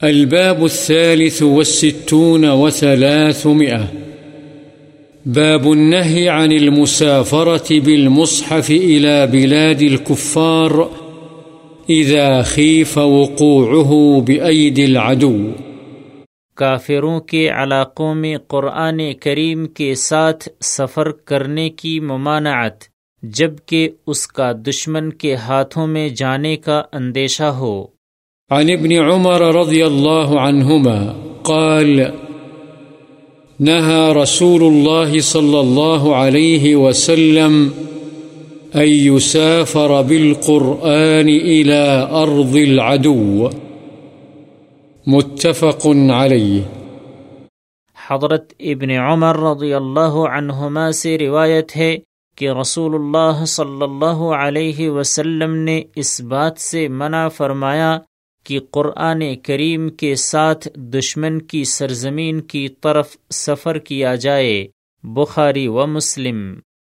الباب الثالث والستون وثلاثمئة باب النهي عن المسافرة بالمصحف إلى بلاد الكفار إذا خيف وقوعه بأيدي العدو. کافروں کے علاقوں میں قرآن کریم کے ساتھ سفر کرنے کی ممانعت، جبکہ اس کا دشمن کے ہاتھوں میں جانے کا اندیشہ ہو۔ عن ابن عمر رضي الله عنهما قال نهى رسول الله صلى الله عليه وسلم أن يسافر بالقرآن إلى أرض العدو۔ متفق عليه حضرت ابن عمر رضی اللہ عنہما سے روایت ہے کہ رسول اللہ صلی اللہ علیہ وسلم نے اس بات سے منع فرمایا کہ قرآن کریم کے ساتھ دشمن کی سرزمین کی طرف سفر کیا جائے، بخاری و مسلم۔